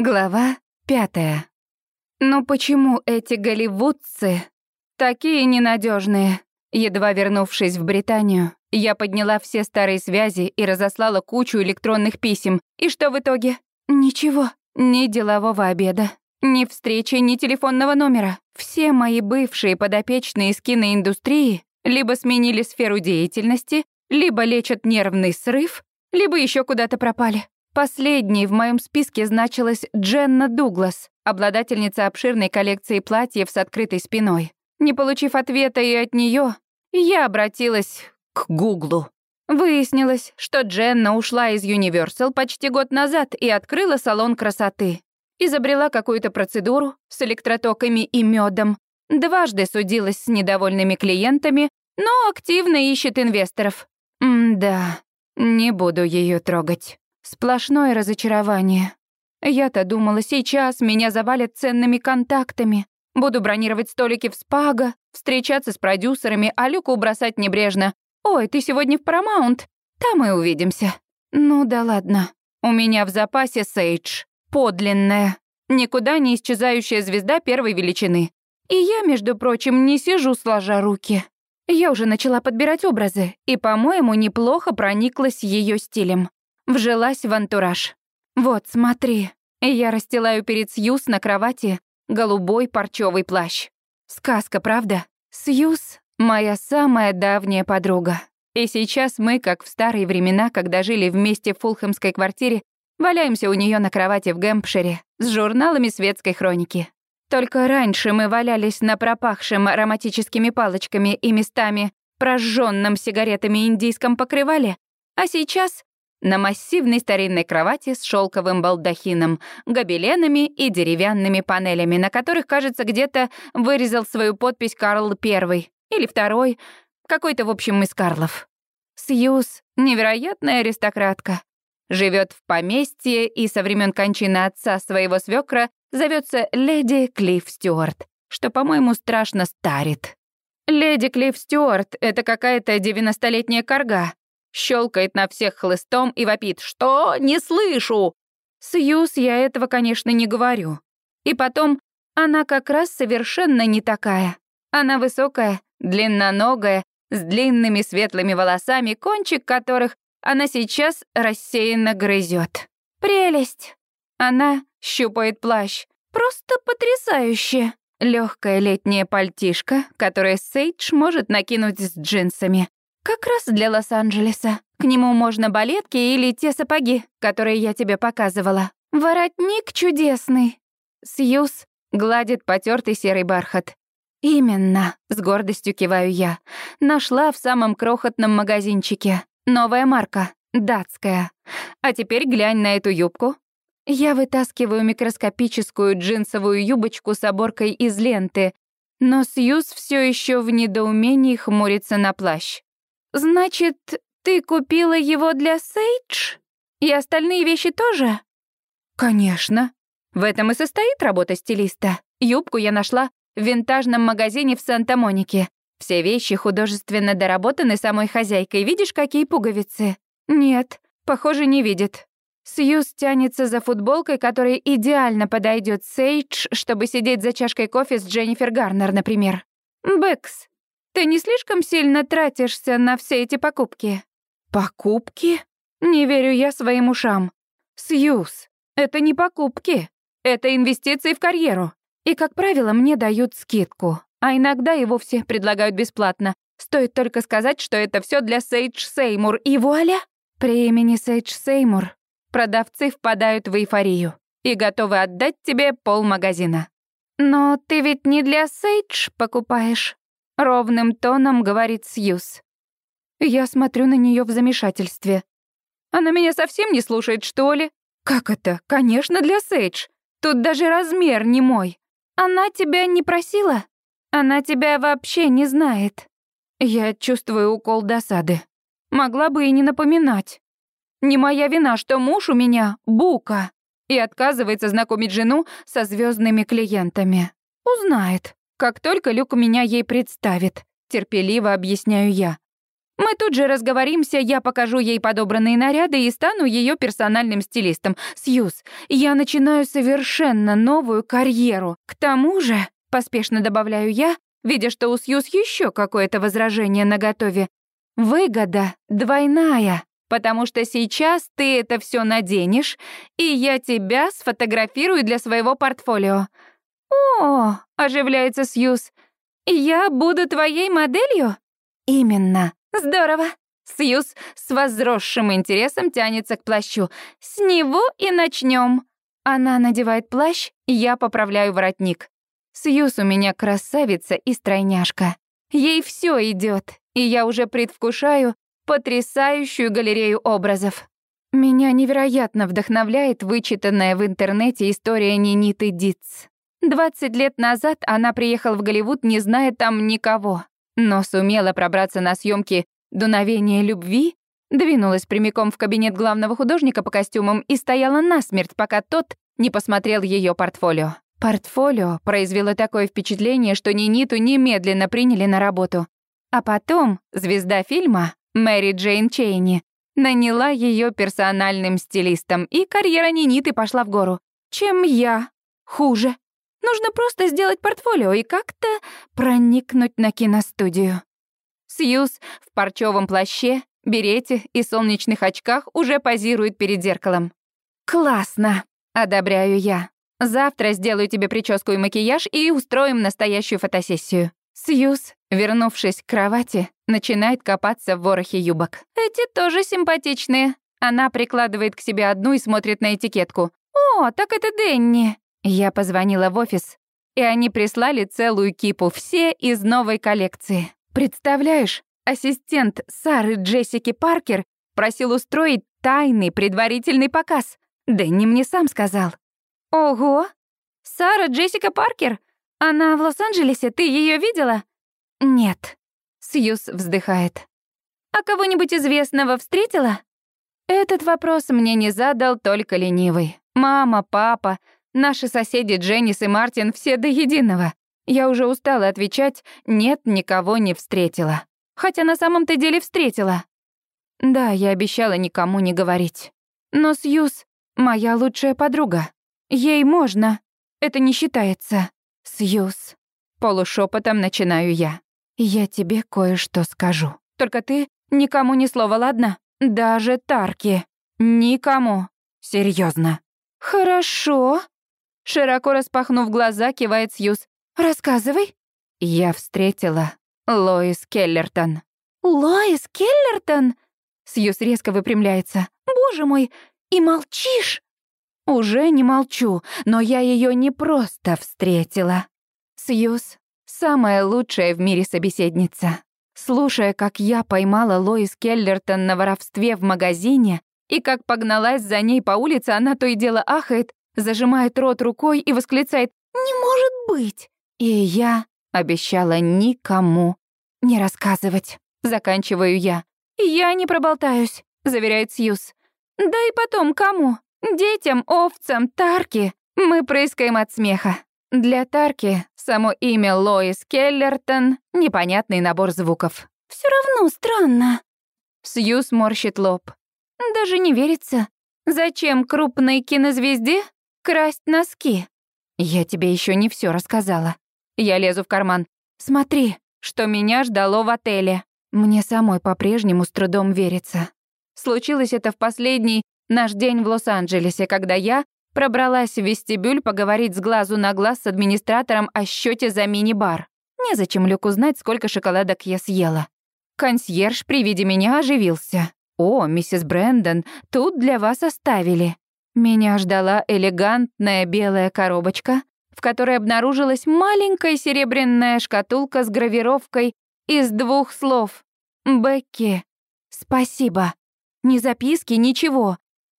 Глава пятая. Ну почему эти голливудцы такие ненадежные? Едва вернувшись в Британию, я подняла все старые связи и разослала кучу электронных писем. И что в итоге? Ничего. Ни делового обеда, ни встречи, ни телефонного номера. Все мои бывшие подопечные из киноиндустрии либо сменили сферу деятельности, либо лечат нервный срыв, либо еще куда-то пропали. Последней в моем списке значилась Дженна Дуглас, обладательница обширной коллекции платьев с открытой спиной. Не получив ответа и от нее, я обратилась к Гуглу. Выяснилось, что Дженна ушла из Universal почти год назад и открыла салон красоты. Изобрела какую-то процедуру с электротоками и медом, дважды судилась с недовольными клиентами, но активно ищет инвесторов. М-да, не буду ее трогать. Сплошное разочарование. Я-то думала, сейчас меня завалят ценными контактами. Буду бронировать столики в спага, встречаться с продюсерами, а Люку бросать небрежно. «Ой, ты сегодня в Paramount? Там и увидимся». Ну да ладно. У меня в запасе Сейдж. Подлинная. Никуда не исчезающая звезда первой величины. И я, между прочим, не сижу сложа руки. Я уже начала подбирать образы, и, по-моему, неплохо прониклась ее стилем. Вжилась в антураж. «Вот, смотри». Я расстилаю перед Сьюз на кровати голубой парчевый плащ. Сказка, правда? Сьюз — моя самая давняя подруга. И сейчас мы, как в старые времена, когда жили вместе в фулхэмской квартире, валяемся у нее на кровати в Гэмпшире с журналами светской хроники. Только раньше мы валялись на пропахшем ароматическими палочками и местами прожженном сигаретами индийском покрывале, а сейчас на массивной старинной кровати с шелковым балдахином, гобеленами и деревянными панелями, на которых, кажется, где-то вырезал свою подпись Карл I или второй, какой-то, в общем, из Карлов. Сьюз — невероятная аристократка. Живет в поместье и со времен кончины отца своего свекра зовется леди Клифф Стюарт, что, по-моему, страшно старит. Леди Клифф Стюарт — это какая-то девяностолетняя корга, щелкает на всех хлыстом и вопит «Что? Не слышу!» Сьюз я этого, конечно, не говорю. И потом, она как раз совершенно не такая. Она высокая, длинноногая, с длинными светлыми волосами, кончик которых она сейчас рассеянно грызет. Прелесть! Она щупает плащ. Просто потрясающе! Легкая летняя пальтишка, которое Сейдж может накинуть с джинсами. Как раз для Лос-Анджелеса. К нему можно балетки или те сапоги, которые я тебе показывала. Воротник чудесный. Сьюз гладит потертый серый бархат. «Именно», — с гордостью киваю я. «Нашла в самом крохотном магазинчике. Новая марка, датская. А теперь глянь на эту юбку». Я вытаскиваю микроскопическую джинсовую юбочку с оборкой из ленты, но Сьюз все еще в недоумении хмурится на плащ. «Значит, ты купила его для Сейдж? И остальные вещи тоже?» «Конечно. В этом и состоит работа стилиста. Юбку я нашла в винтажном магазине в Санта-Монике. Все вещи художественно доработаны самой хозяйкой. Видишь, какие пуговицы?» «Нет, похоже, не видит». Сьюз тянется за футболкой, которая идеально подойдет Сейдж, чтобы сидеть за чашкой кофе с Дженнифер Гарнер, например. «Бэкс, ты не слишком сильно тратишься на все эти покупки? Покупки? Не верю я своим ушам. Сьюз, это не покупки. Это инвестиции в карьеру. И, как правило, мне дают скидку. А иногда и вовсе предлагают бесплатно. Стоит только сказать, что это все для Сейдж Сеймур, и вуаля! При имени Сейдж Сеймур продавцы впадают в эйфорию и готовы отдать тебе полмагазина. Но ты ведь не для Сейдж покупаешь. Ровным тоном говорит Сьюз. Я смотрю на нее в замешательстве. Она меня совсем не слушает, что ли? Как это? Конечно, для Сейдж. Тут даже размер не мой. Она тебя не просила? Она тебя вообще не знает. Я чувствую укол досады. Могла бы и не напоминать. Не моя вина, что муж у меня бука и отказывается знакомить жену со звездными клиентами. Узнает. Как только Люк меня ей представит, терпеливо объясняю я. Мы тут же разговоримся, я покажу ей подобранные наряды и стану ее персональным стилистом. Сьюз, я начинаю совершенно новую карьеру. К тому же, поспешно добавляю я, видя, что у Сьюз еще какое-то возражение наготове, выгода двойная, потому что сейчас ты это все наденешь, и я тебя сфотографирую для своего портфолио. О, оживляется Сьюз. Я буду твоей моделью? Именно. Здорово. Сьюз с возросшим интересом тянется к плащу. С него и начнем. Она надевает плащ, я поправляю воротник. Сьюз у меня красавица и стройняшка. Ей все идет, и я уже предвкушаю потрясающую галерею образов. Меня невероятно вдохновляет вычитанная в интернете история Ниниты Диц. 20 лет назад она приехала в Голливуд, не зная там никого но сумела пробраться на съемки «Дуновение любви», двинулась прямиком в кабинет главного художника по костюмам и стояла насмерть, пока тот не посмотрел ее портфолио. Портфолио произвело такое впечатление, что Ниниту немедленно приняли на работу. А потом звезда фильма, Мэри Джейн Чейни, наняла ее персональным стилистом, и карьера Ниниты пошла в гору. Чем я хуже. Нужно просто сделать портфолио и как-то проникнуть на киностудию. Сьюз в парчевом плаще, берете и солнечных очках уже позирует перед зеркалом. «Классно!» — одобряю я. «Завтра сделаю тебе прическу и макияж и устроим настоящую фотосессию». Сьюз, вернувшись к кровати, начинает копаться в ворохе юбок. «Эти тоже симпатичные». Она прикладывает к себе одну и смотрит на этикетку. «О, так это Дэнни!» Я позвонила в офис, и они прислали целую кипу, все из новой коллекции. Представляешь, ассистент Сары Джессики Паркер просил устроить тайный предварительный показ. Дэнни мне сам сказал. Ого! Сара Джессика Паркер? Она в Лос-Анджелесе, ты ее видела? Нет. Сьюз вздыхает. А кого-нибудь известного встретила? Этот вопрос мне не задал только ленивый. Мама, папа, Наши соседи Дженнис и Мартин все до единого. Я уже устала отвечать «нет, никого не встретила». Хотя на самом-то деле встретила. Да, я обещала никому не говорить. Но Сьюз — моя лучшая подруга. Ей можно. Это не считается. Сьюз. Полушепотом начинаю я. Я тебе кое-что скажу. Только ты никому ни слова, ладно? Даже Тарки. Никому. Серьезно. Хорошо. Широко распахнув глаза, кивает Сьюз. «Рассказывай». Я встретила Лоис Келлертон. «Лоис Келлертон?» Сьюз резко выпрямляется. «Боже мой, и молчишь?» «Уже не молчу, но я ее не просто встретила». Сьюз — самая лучшая в мире собеседница. Слушая, как я поймала Лоис Келлертон на воровстве в магазине и как погналась за ней по улице, она то и дело ахает зажимает рот рукой и восклицает «Не может быть!» И я обещала никому не рассказывать. Заканчиваю я. «Я не проболтаюсь», — заверяет Сьюз. «Да и потом кому? Детям, овцам, Тарки. Мы прыскаем от смеха. Для Тарки само имя Лоис Келлертон — непонятный набор звуков. Все равно странно». Сьюз морщит лоб. «Даже не верится. Зачем крупной кинозвезде красть носки. Я тебе еще не все рассказала. Я лезу в карман. Смотри, что меня ждало в отеле. Мне самой по-прежнему с трудом верится. Случилось это в последний наш день в Лос-Анджелесе, когда я пробралась в вестибюль поговорить с глазу на глаз с администратором о счете за мини-бар. Незачем Люку знать, сколько шоколадок я съела. Консьерж при виде меня оживился. «О, миссис Брэндон, тут для вас оставили». Меня ждала элегантная белая коробочка, в которой обнаружилась маленькая серебряная шкатулка с гравировкой из двух слов. «Бекки, спасибо». Ни записки, ничего.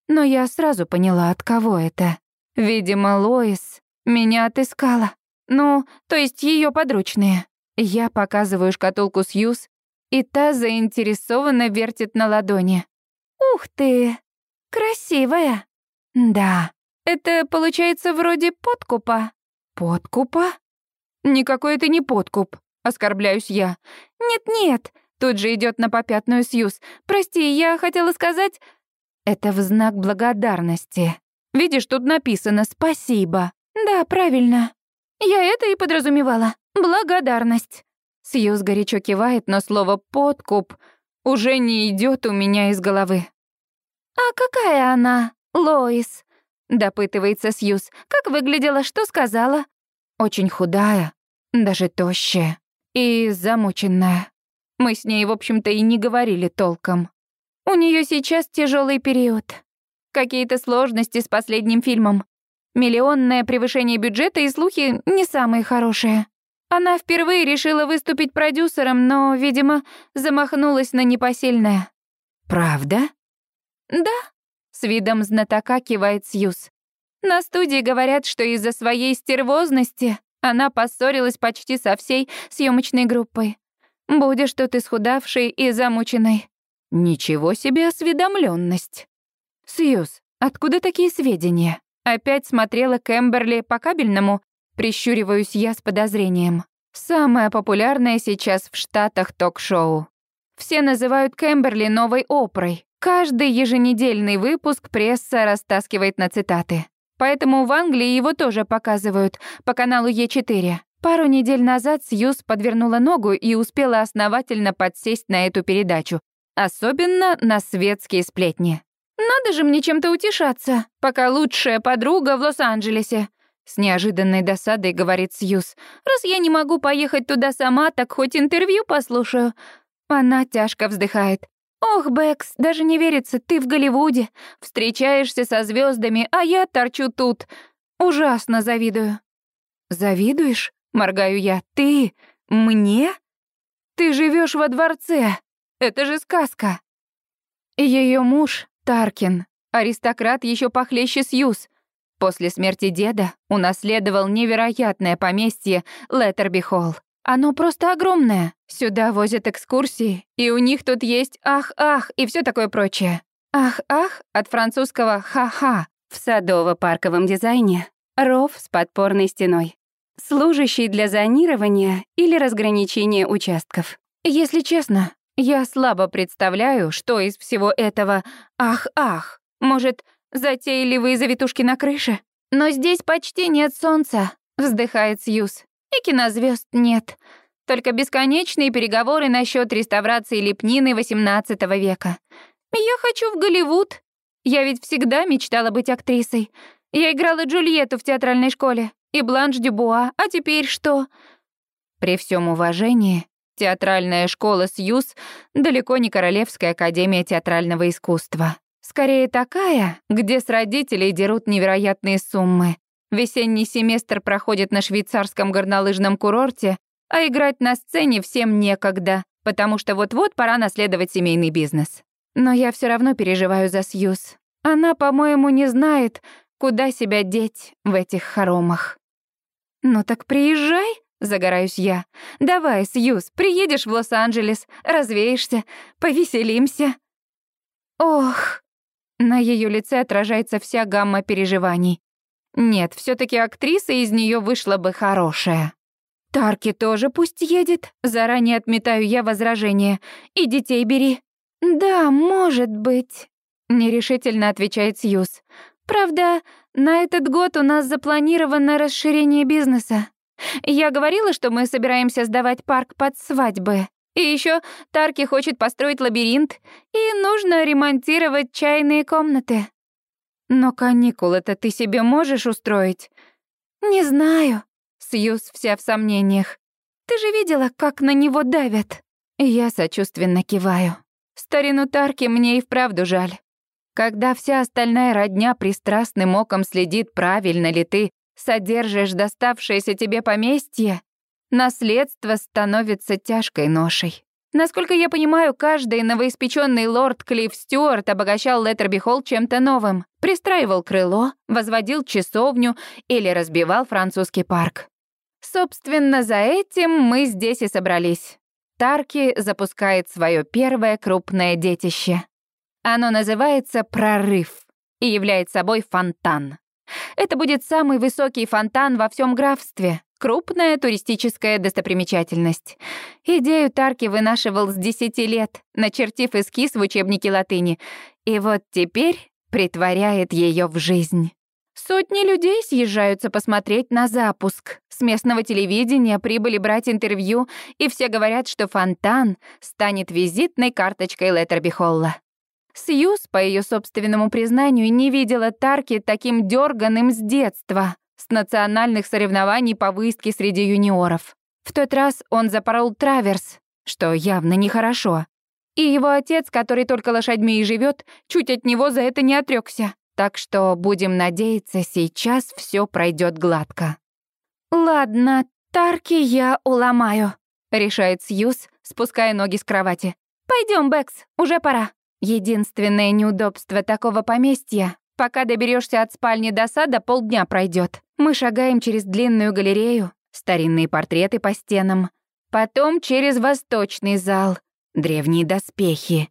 Но я сразу поняла, от кого это. Видимо, Лоис меня отыскала. Ну, то есть ее подручные. Я показываю шкатулку Сьюз, и та заинтересованно вертит на ладони. «Ух ты! Красивая!» «Да, это получается вроде подкупа». «Подкупа?» «Никакой это не подкуп», — оскорбляюсь я. «Нет-нет, Тут же идет на попятную Сьюз. «Прости, я хотела сказать...» Это в знак благодарности. Видишь, тут написано «спасибо». Да, правильно. Я это и подразумевала. Благодарность. Сьюз горячо кивает, но слово «подкуп» уже не идет у меня из головы. «А какая она, Лоис?» — допытывается Сьюз. «Как выглядела, что сказала?» «Очень худая, даже тощая и замученная. Мы с ней, в общем-то, и не говорили толком. У нее сейчас тяжелый период. Какие-то сложности с последним фильмом. Миллионное превышение бюджета и слухи не самые хорошие. Она впервые решила выступить продюсером, но, видимо, замахнулась на непосильное. «Правда?» «Да», — с видом знатока кивает Сьюз. «На студии говорят, что из-за своей стервозности она поссорилась почти со всей съемочной группой. Будешь тут исхудавшей и замученной. Ничего себе осведомленность. Сьюз, откуда такие сведения? Опять смотрела Кэмберли по кабельному, прищуриваюсь я с подозрением. Самое популярное сейчас в Штатах ток-шоу. Все называют Кэмберли новой Опрой. Каждый еженедельный выпуск пресса растаскивает на цитаты. Поэтому в Англии его тоже показывают по каналу Е4. Пару недель назад Сьюз подвернула ногу и успела основательно подсесть на эту передачу, особенно на светские сплетни. «Надо же мне чем-то утешаться, пока лучшая подруга в Лос-Анджелесе», с неожиданной досадой говорит Сьюз. «Раз я не могу поехать туда сама, так хоть интервью послушаю». Она тяжко вздыхает. «Ох, Бэкс, даже не верится, ты в Голливуде, встречаешься со звездами, а я торчу тут. Ужасно завидую». «Завидуешь?» — моргаю я. «Ты? Мне? Ты живешь во дворце. Это же сказка». Ее муж, Таркин, аристократ еще похлеще Сьюз. После смерти деда унаследовал невероятное поместье Леттерби-Холл. Оно просто огромное. Сюда возят экскурсии, и у них тут есть ах-ах и все такое прочее. Ах-ах от французского ха-ха в садово-парковом дизайне. Ров с подпорной стеной. Служащий для зонирования или разграничения участков. Если честно, я слабо представляю, что из всего этого ах-ах. Может, затейливые завитушки на крыше? Но здесь почти нет солнца, вздыхает Сьюз. И кинозвезд нет. Только бесконечные переговоры насчет реставрации лепнины XVIII века. Я хочу в Голливуд. Я ведь всегда мечтала быть актрисой. Я играла Джульетту в театральной школе и Бланш Дюбуа, а теперь что? При всем уважении, театральная школа Сьюз далеко не Королевская академия театрального искусства. Скорее такая, где с родителей дерут невероятные суммы, Весенний семестр проходит на швейцарском горнолыжном курорте, а играть на сцене всем некогда, потому что вот-вот пора наследовать семейный бизнес. Но я все равно переживаю за Сьюз. Она, по-моему, не знает, куда себя деть в этих хоромах. «Ну так приезжай», — загораюсь я. «Давай, Сьюз, приедешь в Лос-Анджелес, развеешься, повеселимся». Ох, на ее лице отражается вся гамма переживаний. Нет, все таки актриса из нее вышла бы хорошая. Тарки тоже пусть едет. Заранее отметаю я возражение. И детей бери. Да, может быть, нерешительно отвечает Сьюз. Правда, на этот год у нас запланировано расширение бизнеса. Я говорила, что мы собираемся сдавать парк под свадьбы. И еще Тарки хочет построить лабиринт, и нужно ремонтировать чайные комнаты. Но каникулы-то ты себе можешь устроить? Не знаю. Сьюз вся в сомнениях. Ты же видела, как на него давят. Я сочувственно киваю. Старину Тарки мне и вправду жаль. Когда вся остальная родня пристрастным оком следит, правильно ли ты содержишь доставшееся тебе поместье, наследство становится тяжкой ношей. Насколько я понимаю, каждый новоиспеченный лорд Клифф Стюарт обогащал Леттерби Холл чем-то новым. Пристраивал крыло, возводил часовню или разбивал французский парк. Собственно, за этим мы здесь и собрались. Тарки запускает свое первое крупное детище. Оно называется «Прорыв» и является собой фонтан. Это будет самый высокий фонтан во всем графстве, Крупная туристическая достопримечательность. Идею Тарки вынашивал с 10 лет, начертив эскиз в учебнике латыни. И вот теперь притворяет ее в жизнь. Сотни людей съезжаются посмотреть на запуск. С местного телевидения прибыли брать интервью, и все говорят, что фонтан станет визитной карточкой Леттерби Холла. Сьюз, по ее собственному признанию, не видела Тарки таким дерганым с детства с национальных соревнований по выездке среди юниоров. В тот раз он запорол траверс, что явно нехорошо. И его отец, который только лошадьми и живет, чуть от него за это не отрёкся. Так что будем надеяться, сейчас все пройдет гладко. «Ладно, Тарки я уломаю», — решает Сьюз, спуская ноги с кровати. Пойдем, Бэкс, уже пора». Единственное неудобство такого поместья Пока доберешься от спальни до сада, полдня пройдет. Мы шагаем через длинную галерею, старинные портреты по стенам, потом через восточный зал, древние доспехи,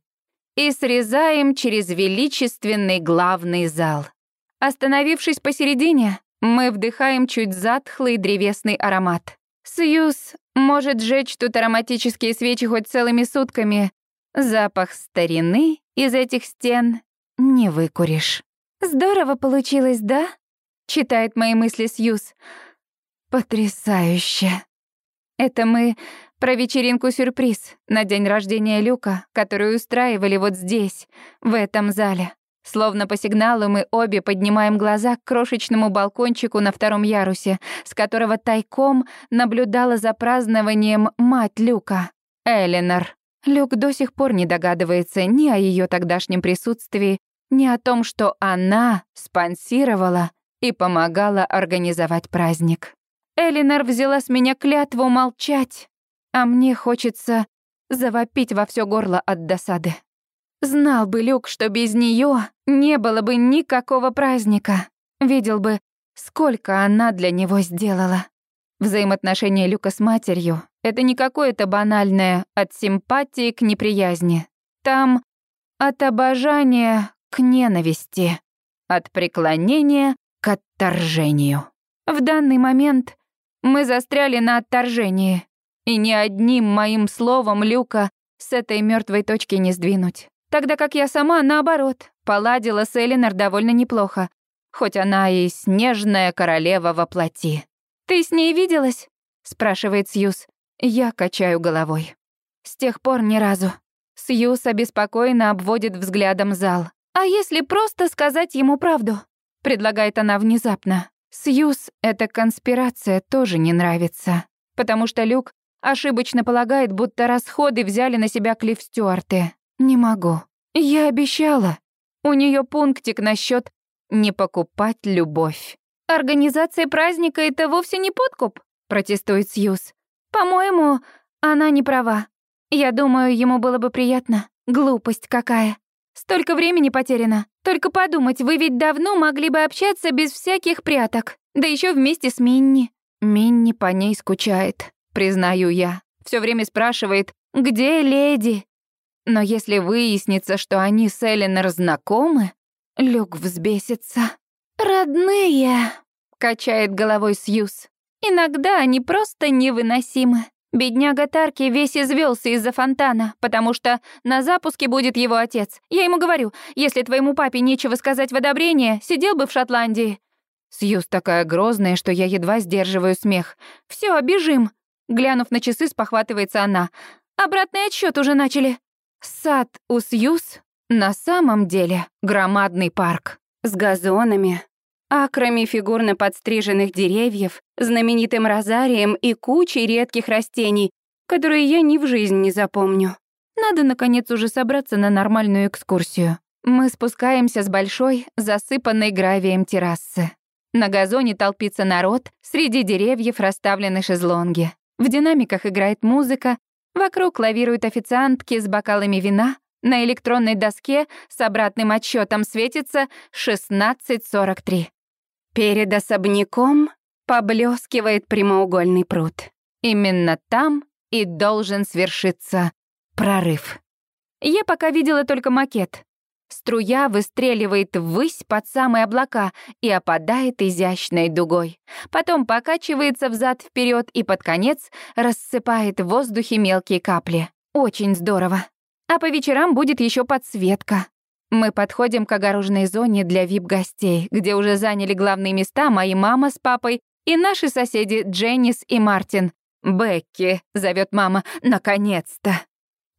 и срезаем через величественный главный зал. Остановившись посередине, мы вдыхаем чуть затхлый древесный аромат. Сьюз может жечь тут ароматические свечи хоть целыми сутками. Запах старины из этих стен не выкуришь. «Здорово получилось, да?» — читает мои мысли Сьюз. «Потрясающе!» Это мы про вечеринку-сюрприз на день рождения Люка, которую устраивали вот здесь, в этом зале. Словно по сигналу мы обе поднимаем глаза к крошечному балкончику на втором ярусе, с которого тайком наблюдала за празднованием мать Люка, Эленор. Люк до сих пор не догадывается ни о ее тогдашнем присутствии, не о том, что она спонсировала и помогала организовать праздник. Элинор взяла с меня клятву молчать, а мне хочется завопить во все горло от досады. Знал бы Люк, что без нее не было бы никакого праздника. Видел бы, сколько она для него сделала. Взаимоотношения Люка с матерью — это не какое-то банальное от симпатии к неприязни. Там от обожания к ненависти, от преклонения к отторжению. В данный момент мы застряли на отторжении, и ни одним моим словом Люка с этой мертвой точки не сдвинуть. Тогда как я сама, наоборот, поладила с Элинор довольно неплохо, хоть она и снежная королева во плоти. «Ты с ней виделась?» — спрашивает Сьюз. Я качаю головой. С тех пор ни разу. Сьюз обеспокоенно обводит взглядом зал. «А если просто сказать ему правду?» — предлагает она внезапно. Сьюз эта конспирация тоже не нравится, потому что Люк ошибочно полагает, будто расходы взяли на себя Клифф Стюарты. Не могу. Я обещала. У нее пунктик насчет не покупать любовь. Организация праздника — это вовсе не подкуп, протестует Сьюз. По-моему, она не права. Я думаю, ему было бы приятно. Глупость какая. Столько времени потеряно. Только подумать, вы ведь давно могли бы общаться без всяких пряток. Да еще вместе с Минни. Минни по ней скучает, признаю я. Все время спрашивает, где леди? Но если выяснится, что они с Эленор знакомы, Люк взбесится. «Родные», — качает головой Сьюз. «Иногда они просто невыносимы. Бедняга Тарки весь извелся из-за фонтана, потому что на запуске будет его отец. Я ему говорю, если твоему папе нечего сказать в одобрение, сидел бы в Шотландии. Сьюз такая грозная, что я едва сдерживаю смех. Все, бежим. Глянув на часы, спохватывается она. Обратный отсчет уже начали. Сад у Сьюз на самом деле громадный парк с газонами, акрами фигурно подстриженных деревьев, знаменитым розарием и кучей редких растений, которые я ни в жизнь не запомню. Надо, наконец, уже собраться на нормальную экскурсию. Мы спускаемся с большой, засыпанной гравием террасы. На газоне толпится народ, среди деревьев расставлены шезлонги. В динамиках играет музыка, вокруг лавируют официантки с бокалами вина, на электронной доске с обратным отсчетом светится 16.43. Перед особняком поблескивает прямоугольный пруд. Именно там и должен свершиться прорыв. Я пока видела только макет. Струя выстреливает ввысь под самые облака и опадает изящной дугой. Потом покачивается взад вперед и под конец рассыпает в воздухе мелкие капли. Очень здорово. А по вечерам будет еще подсветка. Мы подходим к огороженной зоне для вип-гостей, где уже заняли главные места мои мама с папой и наши соседи Дженнис и Мартин. «Бекки», — зовет мама, — «наконец-то».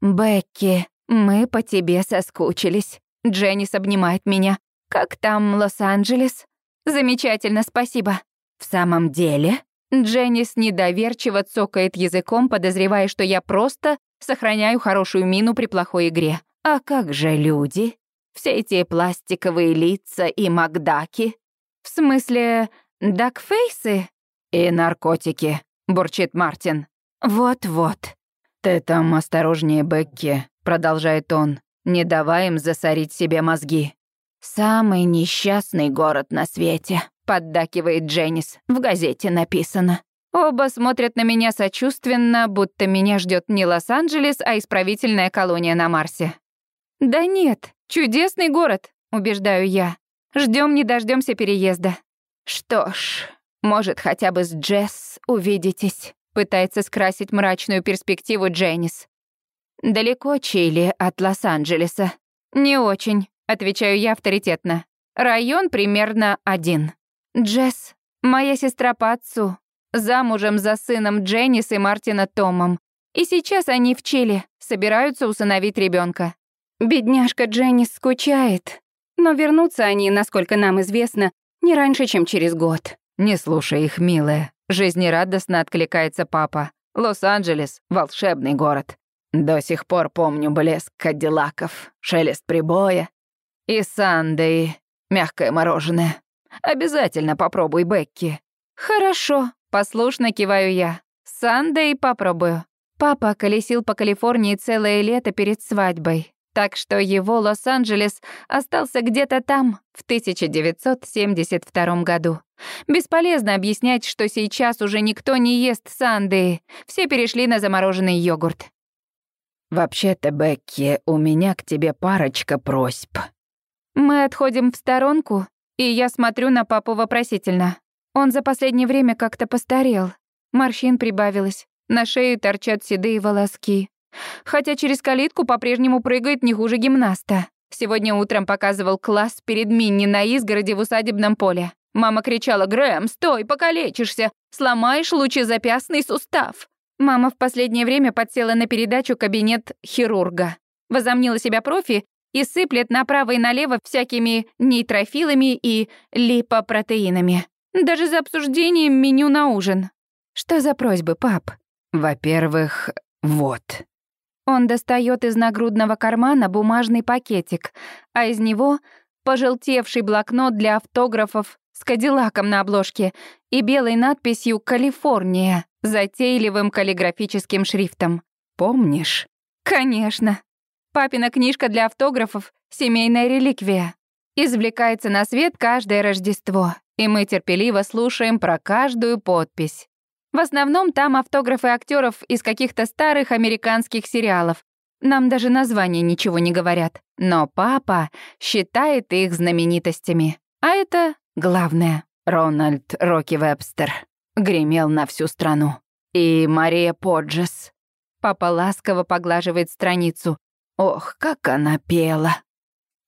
«Бекки, мы по тебе соскучились». Дженнис обнимает меня. «Как там Лос-Анджелес?» «Замечательно, спасибо». «В самом деле?» Дженнис недоверчиво цокает языком, подозревая, что я просто сохраняю хорошую мину при плохой игре. «А как же люди?» Все эти пластиковые лица и макдаки. В смысле, дакфейсы? И наркотики, бурчит Мартин. Вот-вот. Ты там осторожнее, Бекки, продолжает он. Не давай им засорить себе мозги. Самый несчастный город на свете, поддакивает Дженнис. В газете написано. Оба смотрят на меня сочувственно, будто меня ждет не Лос-Анджелес, а исправительная колония на Марсе. Да нет, Чудесный город, убеждаю я. Ждем не дождемся переезда. Что ж, может, хотя бы с Джесс увидитесь, пытается скрасить мрачную перспективу Дженнис. Далеко Чили от Лос-Анджелеса? Не очень, отвечаю я авторитетно. Район примерно один. Джесс, моя сестра по замужем за сыном Дженнис и Мартина Томом. И сейчас они в Чили, собираются усыновить ребенка. Бедняжка Дженни скучает. Но вернутся они, насколько нам известно, не раньше, чем через год. Не слушай их, милая. Жизнерадостно откликается папа. Лос-Анджелес — волшебный город. До сих пор помню блеск кадиллаков, шелест прибоя и сандей, мягкое мороженое. Обязательно попробуй, Бекки. Хорошо, послушно киваю я. Сандей попробую. Папа колесил по Калифорнии целое лето перед свадьбой. Так что его Лос-Анджелес остался где-то там, в 1972 году. Бесполезно объяснять, что сейчас уже никто не ест санды. Все перешли на замороженный йогурт. «Вообще-то, Бекки, у меня к тебе парочка просьб». Мы отходим в сторонку, и я смотрю на папу вопросительно. Он за последнее время как-то постарел. Морщин прибавилось, на шее торчат седые волоски. Хотя через калитку по-прежнему прыгает не хуже гимнаста. Сегодня утром показывал класс перед Минни на изгороде в усадебном поле. Мама кричала «Грэм, стой, покалечишься! Сломаешь лучезапястный сустав!» Мама в последнее время подсела на передачу «Кабинет хирурга». Возомнила себя профи и сыплет направо и налево всякими нейтрофилами и липопротеинами. Даже за обсуждением меню на ужин. Что за просьбы, пап? Во-первых, вот. Он достает из нагрудного кармана бумажный пакетик, а из него пожелтевший блокнот для автографов с кадиллаком на обложке и белой надписью «Калифорния» затейливым каллиграфическим шрифтом. Помнишь? Конечно. Папина книжка для автографов — семейная реликвия. Извлекается на свет каждое Рождество, и мы терпеливо слушаем про каждую подпись. В основном там автографы актеров из каких-то старых американских сериалов. Нам даже названия ничего не говорят. Но папа считает их знаменитостями. А это главное. Рональд Рокки Вебстер гремел на всю страну. И Мария Поджес. Папа ласково поглаживает страницу. Ох, как она пела.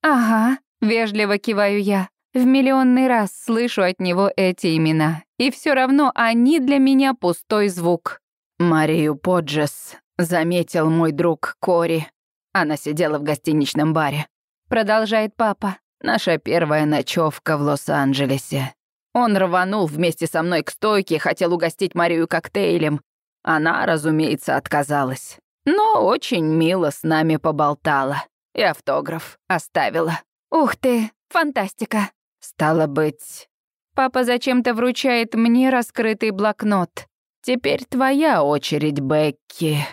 Ага, вежливо киваю я. В миллионный раз слышу от него эти имена, и все равно они для меня пустой звук. Марию Поджес заметил мой друг Кори. Она сидела в гостиничном баре. Продолжает папа. Наша первая ночевка в Лос-Анджелесе. Он рванул вместе со мной к стойке, хотел угостить Марию коктейлем. Она, разумеется, отказалась. Но очень мило с нами поболтала. И автограф оставила. Ух ты, фантастика. Стало быть... Папа зачем-то вручает мне раскрытый блокнот. Теперь твоя очередь, Бекки.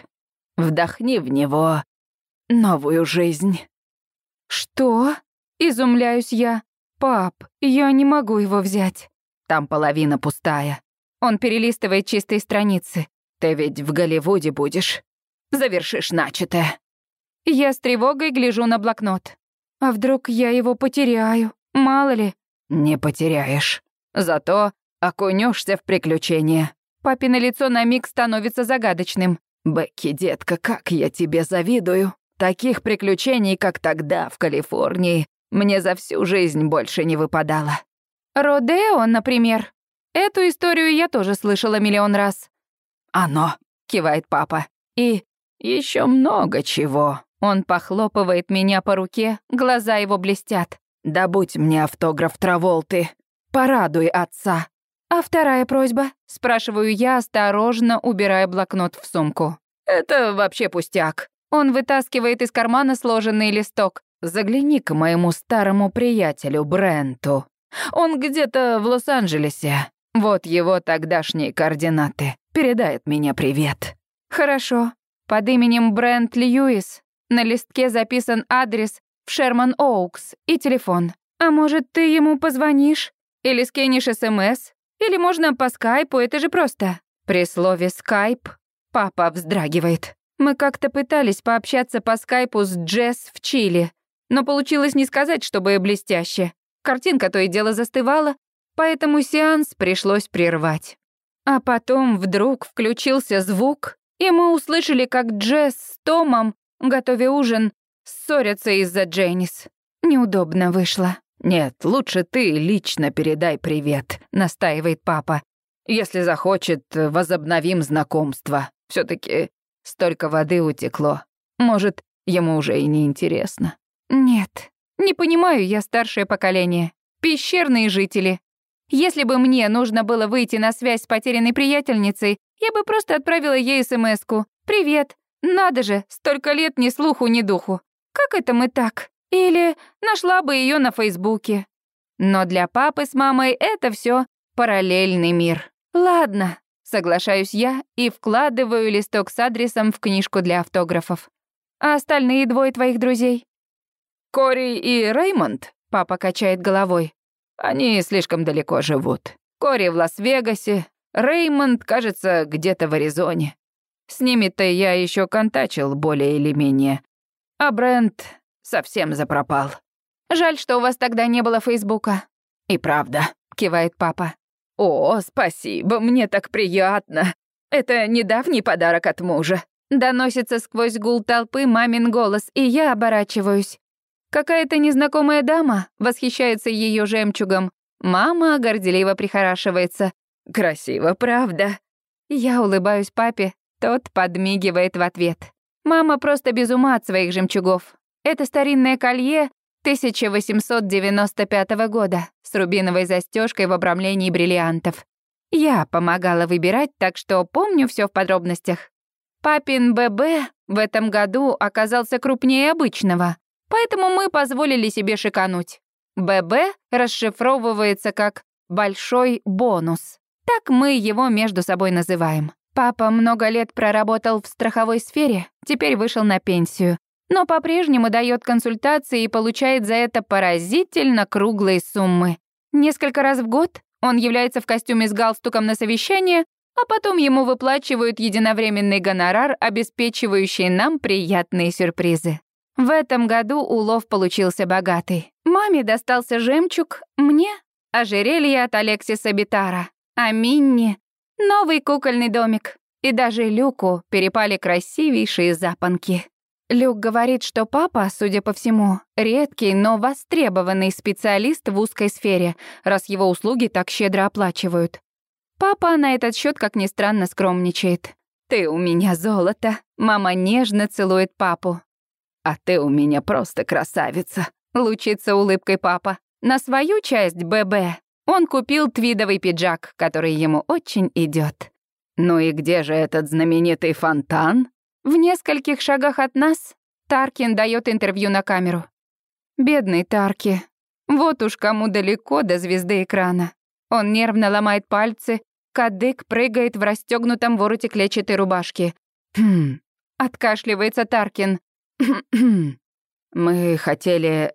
Вдохни в него новую жизнь. Что? Изумляюсь я. Пап, я не могу его взять. Там половина пустая. Он перелистывает чистые страницы. Ты ведь в Голливуде будешь. Завершишь начатое. Я с тревогой гляжу на блокнот. А вдруг я его потеряю? Мало ли. Не потеряешь. Зато окунешься в приключения. Папино лицо на миг становится загадочным. Бекки, детка, как я тебе завидую. Таких приключений, как тогда в Калифорнии, мне за всю жизнь больше не выпадало. Родео, например. Эту историю я тоже слышала миллион раз. «Оно», — кивает папа. «И еще много чего». Он похлопывает меня по руке, глаза его блестят. «Добудь мне автограф Траволты. Порадуй отца». «А вторая просьба?» — спрашиваю я, осторожно убирая блокнот в сумку. «Это вообще пустяк». Он вытаскивает из кармана сложенный листок. «Загляни к моему старому приятелю Бренту. Он где-то в Лос-Анджелесе. Вот его тогдашние координаты. Передает мне привет». «Хорошо. Под именем Брент Льюис. На листке записан адрес в Шерман Оукс и телефон. А может, ты ему позвонишь? Или скинешь СМС? Или можно по скайпу, это же просто». При слове «скайп» папа вздрагивает. Мы как-то пытались пообщаться по скайпу с Джесс в Чили, но получилось не сказать, чтобы блестяще. Картинка то и дело застывала, поэтому сеанс пришлось прервать. А потом вдруг включился звук, и мы услышали, как Джесс с Томом, готовя ужин, ссорятся из-за Дженнис. Неудобно вышло. «Нет, лучше ты лично передай привет», — настаивает папа. «Если захочет, возобновим знакомство. все таки столько воды утекло. Может, ему уже и не интересно». «Нет, не понимаю я старшее поколение. Пещерные жители. Если бы мне нужно было выйти на связь с потерянной приятельницей, я бы просто отправила ей смс-ку. «Привет. Надо же, столько лет ни слуху, ни духу. Как это мы так?» Или нашла бы ее на Фейсбуке. Но для папы с мамой это все параллельный мир. Ладно, соглашаюсь я и вкладываю листок с адресом в книжку для автографов. А остальные двое твоих друзей? Кори и Реймонд, папа качает головой. Они слишком далеко живут. Кори в Лас-Вегасе, Реймонд, кажется, где-то в Аризоне. С ними-то я еще контачил более или менее. А Брент совсем запропал. Жаль, что у вас тогда не было Фейсбука. И правда, кивает папа. О, спасибо, мне так приятно. Это недавний подарок от мужа. Доносится сквозь гул толпы мамин голос, и я оборачиваюсь. Какая-то незнакомая дама восхищается ее жемчугом. Мама горделиво прихорашивается. Красиво, правда? Я улыбаюсь папе, тот подмигивает в ответ. Мама просто без ума от своих жемчугов. Это старинное колье 1895 года с рубиновой застежкой в обрамлении бриллиантов. Я помогала выбирать, так что помню все в подробностях. Папин ББ в этом году оказался крупнее обычного, поэтому мы позволили себе шикануть. ББ расшифровывается как «большой бонус». Так мы его между собой называем. Папа много лет проработал в страховой сфере, теперь вышел на пенсию но по-прежнему дает консультации и получает за это поразительно круглые суммы. Несколько раз в год он является в костюме с галстуком на совещание, а потом ему выплачивают единовременный гонорар, обеспечивающий нам приятные сюрпризы. В этом году улов получился богатый. Маме достался жемчуг, мне — ожерелье от Алексиса Битара, а Минни — новый кукольный домик. И даже Люку перепали красивейшие запонки. Люк говорит, что папа, судя по всему, редкий, но востребованный специалист в узкой сфере, раз его услуги так щедро оплачивают. Папа на этот счет, как ни странно, скромничает. «Ты у меня золото», — мама нежно целует папу. «А ты у меня просто красавица», — лучится улыбкой папа. На свою часть ББ он купил твидовый пиджак, который ему очень идет. «Ну и где же этот знаменитый фонтан?» В нескольких шагах от нас Таркин дает интервью на камеру. Бедный Тарки. Вот уж кому далеко до звезды экрана. Он нервно ломает пальцы, кадык прыгает в расстегнутом вороте клетчатой рубашки. «Хм», — откашливается Таркин. «Мы хотели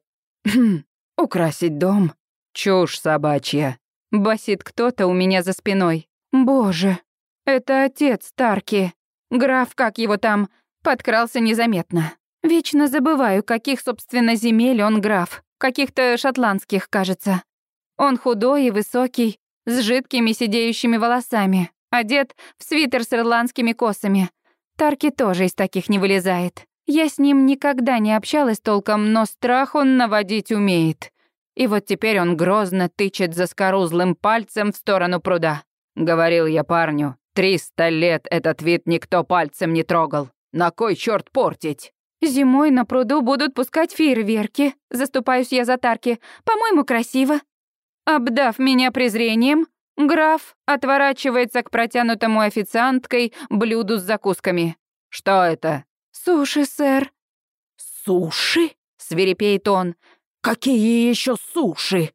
украсить дом». «Чушь собачья», — басит кто-то у меня за спиной. «Боже, это отец Тарки». Граф, как его там, подкрался незаметно. Вечно забываю, каких, собственно, земель он граф. Каких-то шотландских, кажется. Он худой и высокий, с жидкими сидеющими волосами, одет в свитер с ирландскими косами. Тарки тоже из таких не вылезает. Я с ним никогда не общалась толком, но страх он наводить умеет. И вот теперь он грозно тычет заскорузлым пальцем в сторону пруда. Говорил я парню, триста лет этот вид никто пальцем не трогал. На кой черт портить? Зимой на пруду будут пускать фейерверки. Заступаюсь я за Тарки. По-моему, красиво. Обдав меня презрением, граф отворачивается к протянутому официанткой блюду с закусками. «Что это?» «Суши, сэр». «Суши?» — свирепеет он. «Какие еще суши?»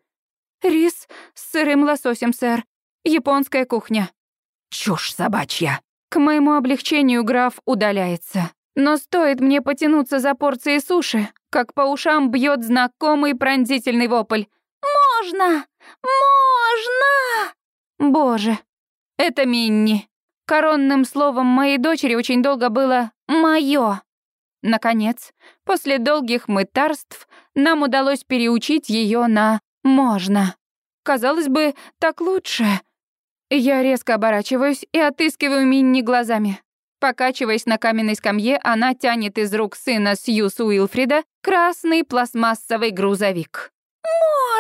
«Рис с сырым лососем, сэр. Японская кухня». «Чушь собачья». К моему облегчению граф удаляется. Но стоит мне потянуться за порцией суши, как по ушам бьет знакомый пронзительный вопль. «Можно! Можно!» Боже, это Минни. Коронным словом моей дочери очень долго было «моё». Наконец, после долгих мытарств, нам удалось переучить ее на «можно». Казалось бы, так лучше. Я резко оборачиваюсь и отыскиваю Минни глазами. Покачиваясь на каменной скамье, она тянет из рук сына Сьюз Уилфрида красный пластмассовый грузовик.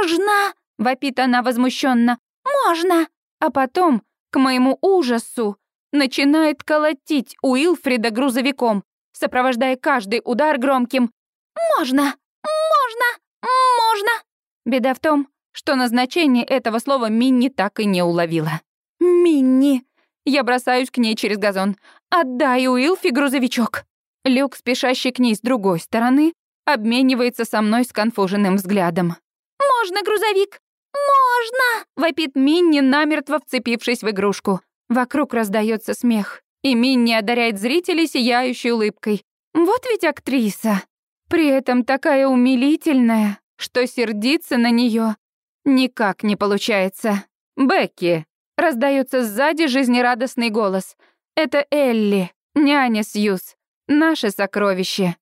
«Можно!» — вопит она возмущенно. «Можно!» А потом, к моему ужасу, начинает колотить Уилфрида грузовиком, сопровождая каждый удар громким «Можно! Можно! Можно!» Беда в том, что назначение этого слова Минни так и не уловила. «Минни!» Я бросаюсь к ней через газон. «Отдай Уилфи грузовичок!» Люк, спешащий к ней с другой стороны, обменивается со мной сконфуженным взглядом. «Можно грузовик? Можно!» — вопит Минни, намертво вцепившись в игрушку. Вокруг раздается смех, и Минни одаряет зрителей сияющей улыбкой. Вот ведь актриса. При этом такая умилительная, что сердиться на нее никак не получается. «Бекки!» — раздается сзади жизнерадостный голос. «Это Элли, няня Сьюз, наше сокровище».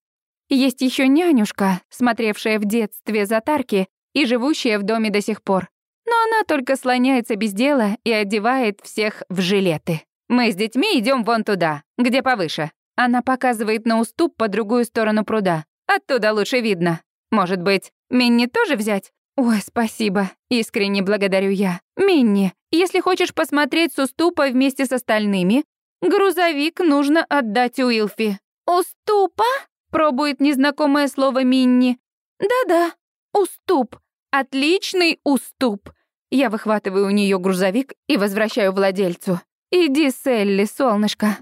Есть еще нянюшка, смотревшая в детстве за Тарки и живущая в доме до сих пор. Но она только слоняется без дела и одевает всех в жилеты. Мы с детьми идем вон туда, где повыше. Она показывает на уступ по другую сторону пруда. Оттуда лучше видно. Может быть, Минни тоже взять? Ой, спасибо. Искренне благодарю я. Минни, если хочешь посмотреть с уступа вместе с остальными, грузовик нужно отдать Уилфи. Уступа? Пробует незнакомое слово Минни. Да-да, уступ. Отличный уступ. Я выхватываю у нее грузовик и возвращаю владельцу. «Иди, Селли, солнышко».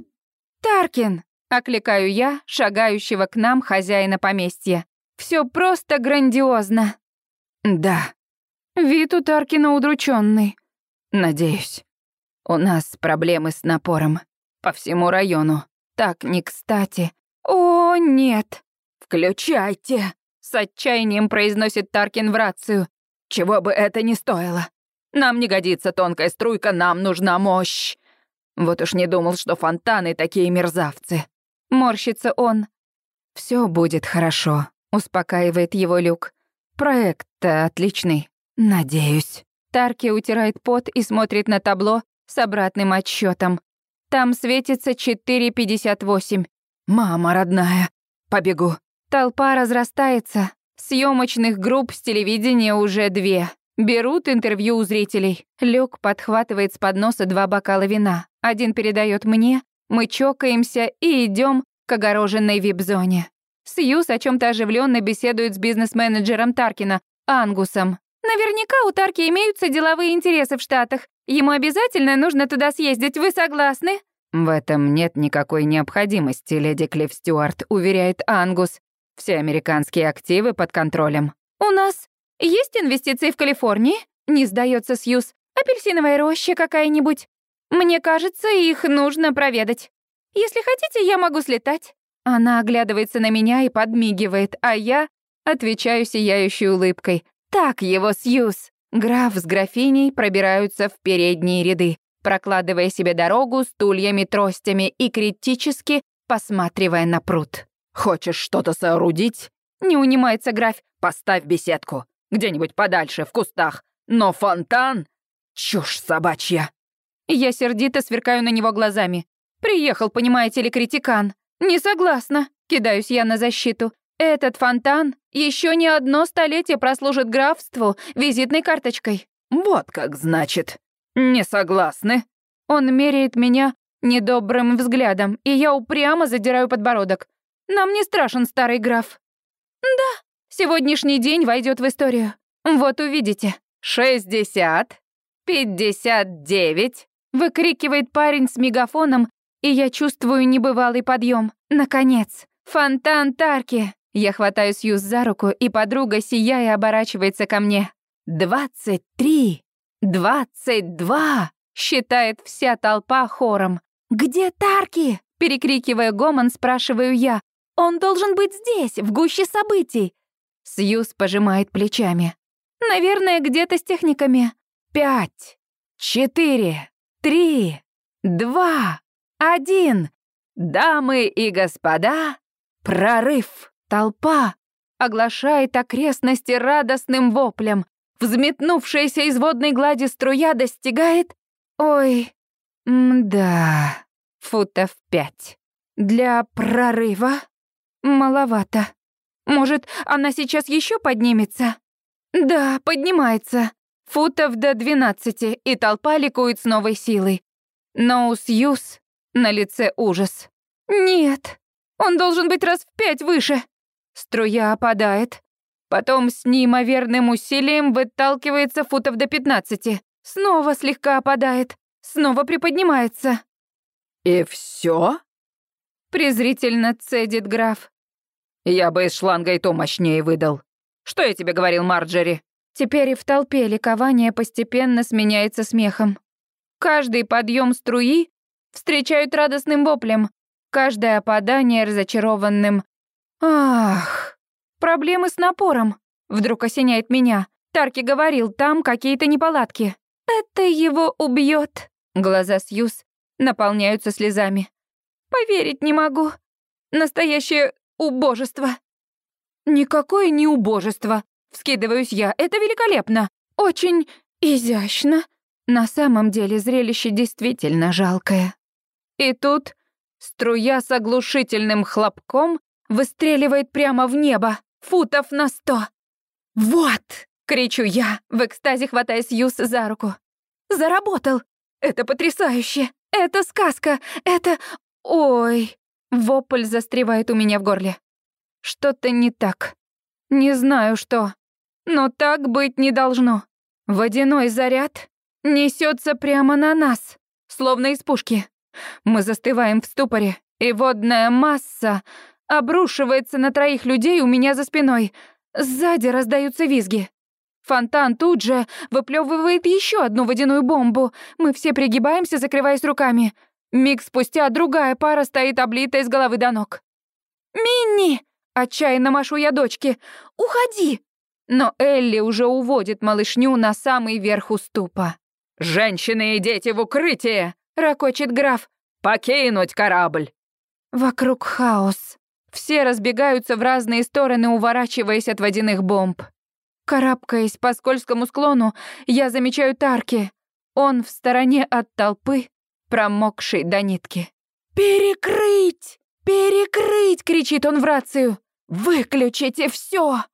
«Таркин!» — окликаю я, шагающего к нам хозяина поместья. Все просто грандиозно». «Да». Вид у Таркина удрученный. «Надеюсь. У нас проблемы с напором. По всему району. Так не кстати». «О, нет». «Включайте!» — с отчаянием произносит Таркин в рацию. «Чего бы это ни стоило. Нам не годится тонкая струйка, нам нужна мощь. Вот уж не думал, что фонтаны такие мерзавцы. Морщится он. Все будет хорошо, успокаивает его Люк. Проект-то отличный. Надеюсь. Тарки утирает пот и смотрит на табло с обратным отсчетом. Там светится 4.58. Мама родная. Побегу. Толпа разрастается. Съемочных групп с телевидения уже две. Берут интервью у зрителей. Люк подхватывает с подноса два бокала вина. Один передает мне, мы чокаемся и идем к огороженной вип-зоне. Сьюз о чем то оживленно беседует с бизнес-менеджером Таркина, Ангусом. Наверняка у Тарки имеются деловые интересы в Штатах. Ему обязательно нужно туда съездить, вы согласны? В этом нет никакой необходимости, леди Клифф Стюарт, уверяет Ангус. Все американские активы под контролем. У нас есть инвестиции в Калифорнии? Не сдается Сьюз. Апельсиновая роща какая-нибудь? Мне кажется, их нужно проведать. Если хотите, я могу слетать. Она оглядывается на меня и подмигивает, а я отвечаю сияющей улыбкой. Так его, Сьюз. Граф с графиней пробираются в передние ряды, прокладывая себе дорогу стульями-тростями и критически посматривая на пруд. Хочешь что-то соорудить? Не унимается граф. Поставь беседку. Где-нибудь подальше, в кустах. Но фонтан... Чушь собачья. Я сердито сверкаю на него глазами. Приехал, понимаете ли, критикан. Не согласна. Кидаюсь я на защиту. Этот фонтан еще не одно столетие прослужит графству визитной карточкой. Вот как значит. Не согласны? Он меряет меня недобрым взглядом, и я упрямо задираю подбородок. Нам не страшен старый граф. Да, сегодняшний день войдет в историю. Вот увидите. «Шестьдесят, пятьдесят девять», — выкрикивает парень с мегафоном, и я чувствую небывалый подъем. Наконец, фонтан Тарки. Я хватаю Сьюз за руку, и подруга, сияя, оборачивается ко мне. «Двадцать три! Двадцать два!» — считает вся толпа хором. «Где Тарки?» — перекрикивая гомон, спрашиваю я. «Он должен быть здесь, в гуще событий!» Сьюз пожимает плечами. «Наверное, где-то с техниками. Пять, четыре, три, два, один. Дамы и господа, прорыв!» Толпа оглашает окрестности радостным воплем. Взметнувшаяся из водной глади струя достигает... Ой, да, футов пять. Для прорыва маловато. Может, она сейчас еще поднимется? Да, поднимается. Футов до двенадцати, и толпа ликует с новой силой. Но у Сьюз на лице ужас. Нет, он должен быть раз в пять выше. Струя опадает. Потом с неимоверным усилием выталкивается футов до пятнадцати. Снова слегка опадает. Снова приподнимается. «И все? Презрительно цедит граф. «Я бы из шланга и то мощнее выдал. Что я тебе говорил, Марджери?» Теперь и в толпе ликование постепенно сменяется смехом. Каждый подъем струи встречают радостным воплем, каждое опадание разочарованным Ах, проблемы с напором. Вдруг осеняет меня. Тарки говорил, там какие-то неполадки. Это его убьет. Глаза Сьюз наполняются слезами. Поверить не могу. Настоящее убожество. Никакое не убожество. Вскидываюсь я. Это великолепно. Очень изящно. На самом деле зрелище действительно жалкое. И тут струя с оглушительным хлопком выстреливает прямо в небо, футов на сто. «Вот!» — кричу я, в экстазе хватая Сьюз за руку. «Заработал! Это потрясающе! Это сказка! Это... Ой!» Вопль застревает у меня в горле. Что-то не так. Не знаю что. Но так быть не должно. Водяной заряд несется прямо на нас, словно из пушки. Мы застываем в ступоре, и водная масса обрушивается на троих людей у меня за спиной. Сзади раздаются визги. Фонтан тут же выплевывает еще одну водяную бомбу. Мы все пригибаемся, закрываясь руками. Миг спустя другая пара стоит облитая с головы до ног. «Минни!» — отчаянно машу я дочке. «Уходи!» Но Элли уже уводит малышню на самый верх уступа. «Женщины и дети в укрытие!» — ракочет граф. «Покинуть корабль!» Вокруг хаос. Все разбегаются в разные стороны, уворачиваясь от водяных бомб. Карабкаясь по скользкому склону, я замечаю Тарки. Он в стороне от толпы, промокший до нитки. «Перекрыть! Перекрыть!» — кричит он в рацию. «Выключите все!»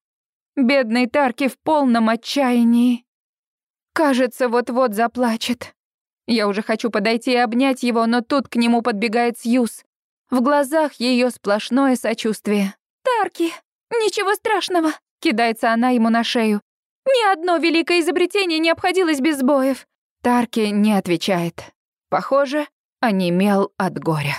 Бедный Тарки в полном отчаянии. Кажется, вот-вот заплачет. Я уже хочу подойти и обнять его, но тут к нему подбегает Сьюз. В глазах ее сплошное сочувствие. «Тарки, ничего страшного!» — кидается она ему на шею. «Ни одно великое изобретение не обходилось без сбоев!» Тарки не отвечает. Похоже, онемел от горя.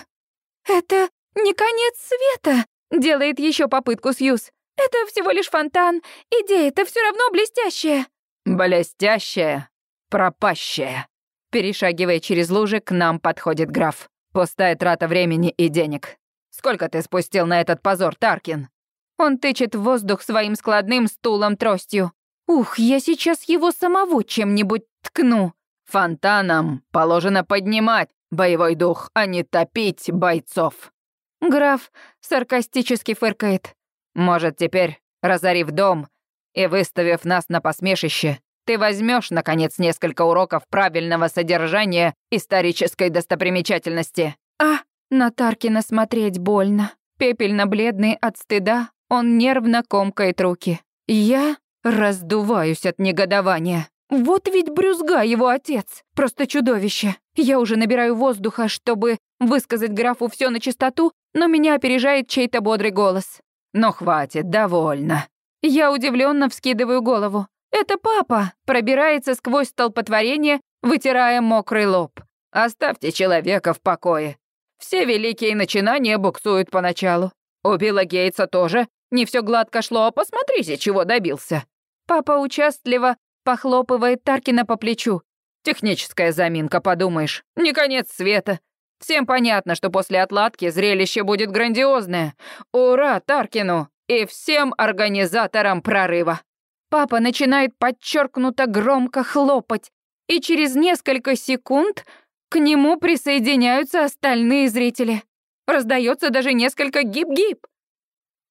«Это не конец света!» — делает еще попытку Сьюз. «Это всего лишь фонтан. Идея-то все равно блестящая!» «Блестящая, пропащая!» Перешагивая через лужи, к нам подходит граф. Пустая трата времени и денег. Сколько ты спустил на этот позор, Таркин? Он тычет в воздух своим складным стулом тростью. Ух, я сейчас его самого чем-нибудь ткну. Фонтаном положено поднимать боевой дух, а не топить бойцов. Граф саркастически фыркает. Может, теперь, разорив дом и выставив нас на посмешище, ты возьмешь наконец, несколько уроков правильного содержания исторической достопримечательности. А, на Таркина смотреть больно. Пепельно-бледный от стыда, он нервно комкает руки. Я раздуваюсь от негодования. Вот ведь брюзга его отец, просто чудовище. Я уже набираю воздуха, чтобы высказать графу все на чистоту, но меня опережает чей-то бодрый голос. «Ну хватит, довольно». Я удивленно вскидываю голову. Это папа пробирается сквозь столпотворение, вытирая мокрый лоб. Оставьте человека в покое. Все великие начинания буксуют поначалу. У Билла Гейтса тоже не все гладко шло, а посмотрите, чего добился. Папа участливо похлопывает Таркина по плечу. Техническая заминка, подумаешь. Не конец света. Всем понятно, что после отладки зрелище будет грандиозное. Ура Таркину и всем организаторам прорыва. Папа начинает подчеркнуто громко хлопать, и через несколько секунд к нему присоединяются остальные зрители. Раздается даже несколько гип-гип.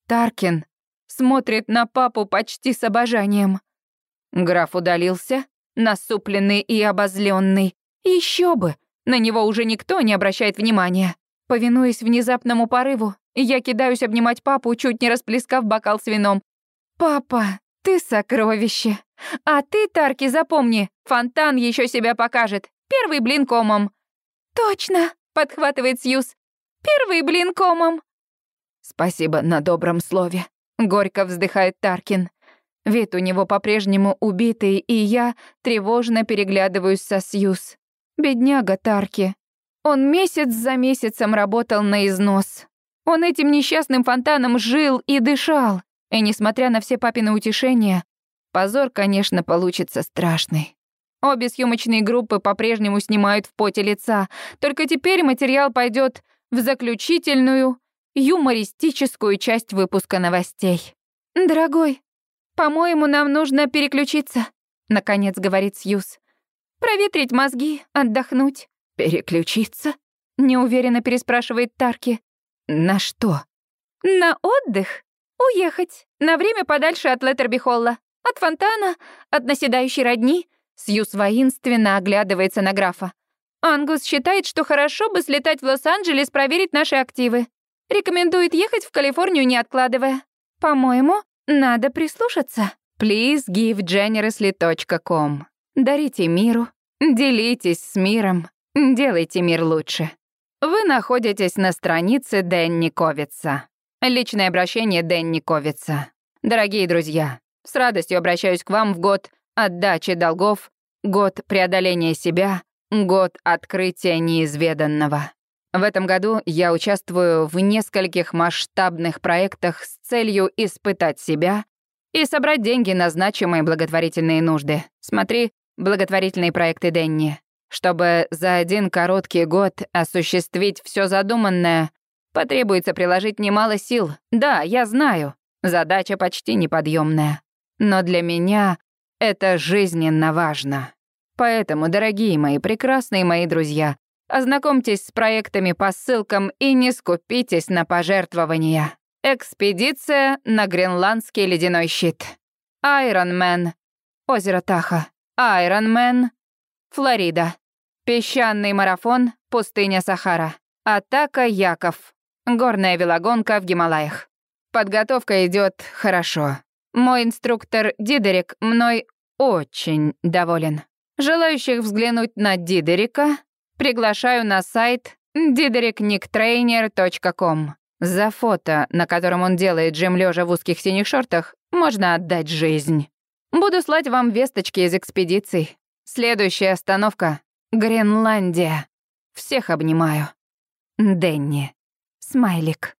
Таркин смотрит на папу почти с обожанием. Граф удалился, насупленный и обозленный. Еще бы, на него уже никто не обращает внимания. Повинуясь внезапному порыву, я кидаюсь обнимать папу, чуть не расплескав бокал с вином. «Папа, ты сокровище. А ты, Тарки, запомни, фонтан еще себя покажет. Первый блин комом». «Точно», — подхватывает Сьюз. «Первый блин комом». «Спасибо на добром слове», — горько вздыхает Таркин. Вид у него по-прежнему убитый, и я тревожно переглядываюсь со Сьюз. Бедняга Тарки. Он месяц за месяцем работал на износ. Он этим несчастным фонтаном жил и дышал. И несмотря на все папины утешения, позор, конечно, получится страшный. Обе съемочные группы по-прежнему снимают в поте лица, только теперь материал пойдет в заключительную, юмористическую часть выпуска новостей. «Дорогой, по-моему, нам нужно переключиться», — наконец говорит Сьюз. «Проветрить мозги, отдохнуть». «Переключиться?» — неуверенно переспрашивает Тарки. «На что?» «На отдых. Уехать. На время подальше от Леттерби-Холла. От фонтана, от наседающей родни». Сьюз воинственно оглядывается на графа. «Ангус считает, что хорошо бы слетать в Лос-Анджелес проверить наши активы. Рекомендует ехать в Калифорнию, не откладывая. По-моему, надо прислушаться. Please give generously.com. Дарите миру, делитесь с миром, делайте мир лучше. Вы находитесь на странице Дэнни Ковица. Личное обращение Дэнни Ковица. Дорогие друзья, с радостью обращаюсь к вам в год отдачи долгов, год преодоления себя, год открытия неизведанного. В этом году я участвую в нескольких масштабных проектах с целью испытать себя и собрать деньги на значимые благотворительные нужды. Смотри, благотворительные проекты Денни. Чтобы за один короткий год осуществить все задуманное, потребуется приложить немало сил. Да, я знаю, задача почти неподъемная. Но для меня это жизненно важно. Поэтому, дорогие мои прекрасные мои друзья, Ознакомьтесь с проектами по ссылкам и не скупитесь на пожертвования. Экспедиция на Гренландский ледяной щит. Айронмен. Озеро Таха. Айронмен. Флорида. Песчаный марафон. Пустыня Сахара. Атака Яков. Горная велогонка в Гималаях. Подготовка идет хорошо. Мой инструктор Дидерик мной очень доволен. Желающих взглянуть на Дидерика Приглашаю на сайт dideriknicktrainer.com. За фото, на котором он делает джим лежа в узких синих шортах, можно отдать жизнь. Буду слать вам весточки из экспедиций. Следующая остановка — Гренландия. Всех обнимаю. Денни. Смайлик.